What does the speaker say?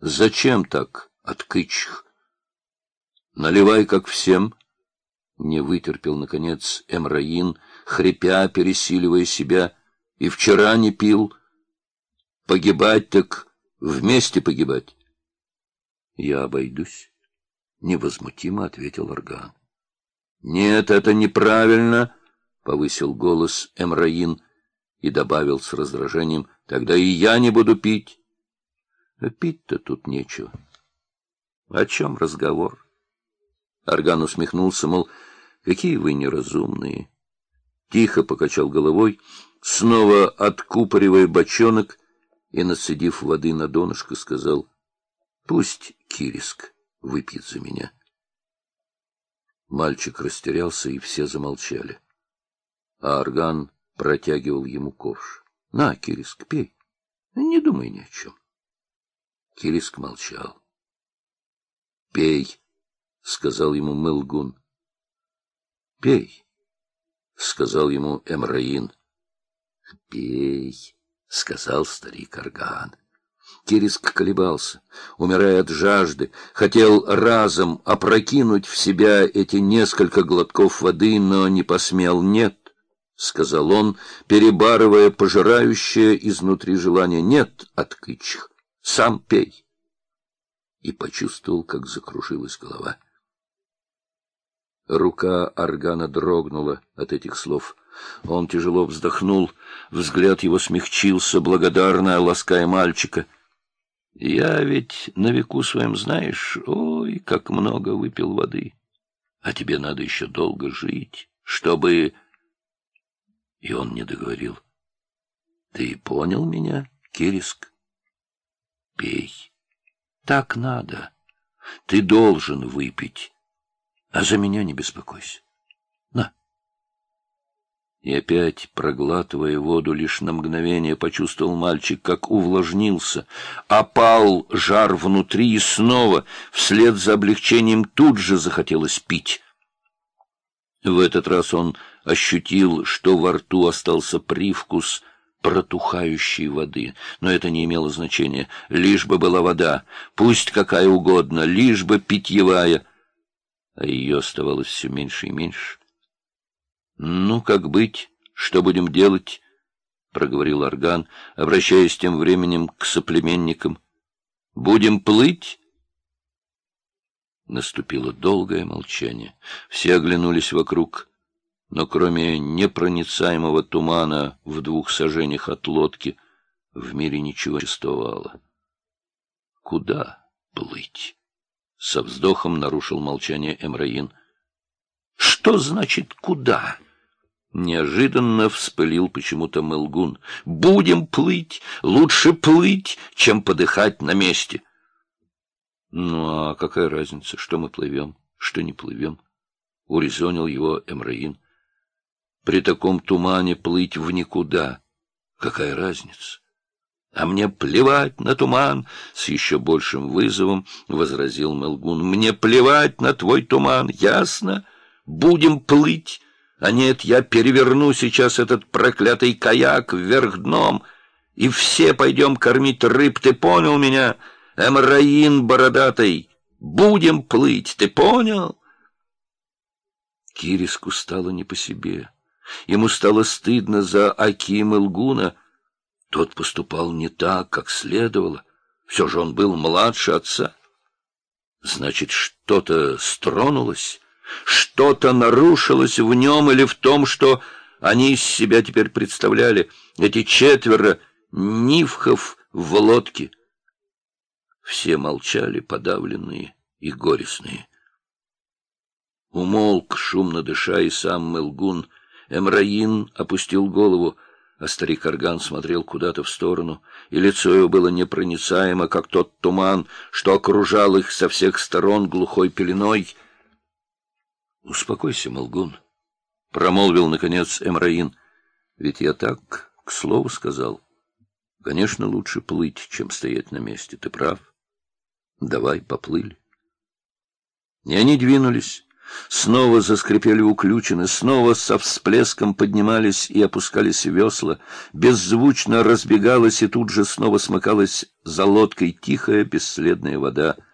Зачем так, откычих? Наливай, как всем. Не вытерпел, наконец, Эмраин, хрипя, пересиливая себя, и вчера не пил. Погибать так вместе погибать. Я обойдусь, — невозмутимо ответил Орган. — Нет, это неправильно, — повысил голос Эмраин и добавил с раздражением, — тогда и я не буду пить. Пить-то тут нечего. О чем разговор? Орган усмехнулся, мол, какие вы неразумные. Тихо покачал головой, снова откупоривая бочонок и, насадив воды на донышко, сказал, — Пусть Кириск выпьет за меня. Мальчик растерялся, и все замолчали. А орган протягивал ему ковш. — На, Кириск, пей. Не думай ни о чем. Кириск молчал. — Пей, — сказал ему Мылгун. — Пей, — сказал ему Эмраин. — Пей, — сказал старик Орган. Кириск колебался, умирая от жажды, хотел разом опрокинуть в себя эти несколько глотков воды, но не посмел. «Нет», — сказал он, перебарывая пожирающее изнутри желание. «Нет, откычих, сам пей». И почувствовал, как закружилась голова. Рука органа дрогнула от этих слов. Он тяжело вздохнул, взгляд его смягчился, благодарно лаская мальчика — я ведь на веку своем, знаешь, ой, как много выпил воды. А тебе надо еще долго жить, чтобы... И он не договорил. Ты понял меня, Кириск? Пей. Так надо. Ты должен выпить. А за меня не беспокойся. На. И опять, проглатывая воду, лишь на мгновение почувствовал мальчик, как увлажнился, опал жар внутри и снова, вслед за облегчением, тут же захотелось пить. В этот раз он ощутил, что во рту остался привкус протухающей воды, но это не имело значения, лишь бы была вода, пусть какая угодно, лишь бы питьевая, а ее оставалось все меньше и меньше. Ну, как быть? Что будем делать? — проговорил Орган, обращаясь тем временем к соплеменникам. — Будем плыть? Наступило долгое молчание. Все оглянулись вокруг, но кроме непроницаемого тумана в двух сажениях от лодки в мире ничего не существовало. Куда плыть? Со вздохом нарушил молчание Эмраин. — Что значит «куда»? Неожиданно вспылил почему-то Мелгун. «Будем плыть! Лучше плыть, чем подыхать на месте!» «Ну, а какая разница, что мы плывем, что не плывем?» — урезонил его Эмраин. «При таком тумане плыть в никуда. Какая разница?» «А мне плевать на туман!» — с еще большим вызовом возразил Мелгун. «Мне плевать на твой туман, ясно? Будем плыть!» А нет, я переверну сейчас этот проклятый каяк вверх дном, и все пойдем кормить рыб, ты понял меня? Эмраин бородатый, будем плыть, ты понял? Кириску стало не по себе. Ему стало стыдно за Акима Лгуна. Тот поступал не так, как следовало. Все же он был младше отца. Значит, что-то стронулось... Что-то нарушилось в нем или в том, что они из себя теперь представляли, эти четверо нивхов в лодке. Все молчали, подавленные и горестные. Умолк, шумно дыша, и сам Мелгун. Эмраин опустил голову, а старик Арган смотрел куда-то в сторону, и лицо его было непроницаемо, как тот туман, что окружал их со всех сторон глухой пеленой —— Успокойся, Молгун, — промолвил, наконец, Эмраин. — Ведь я так, к слову, сказал. Конечно, лучше плыть, чем стоять на месте. Ты прав. Давай, поплыли. И они двинулись, Снова заскрипели уключены, снова со всплеском поднимались и опускались весла, беззвучно разбегалась и тут же снова смыкалась за лодкой тихая бесследная вода —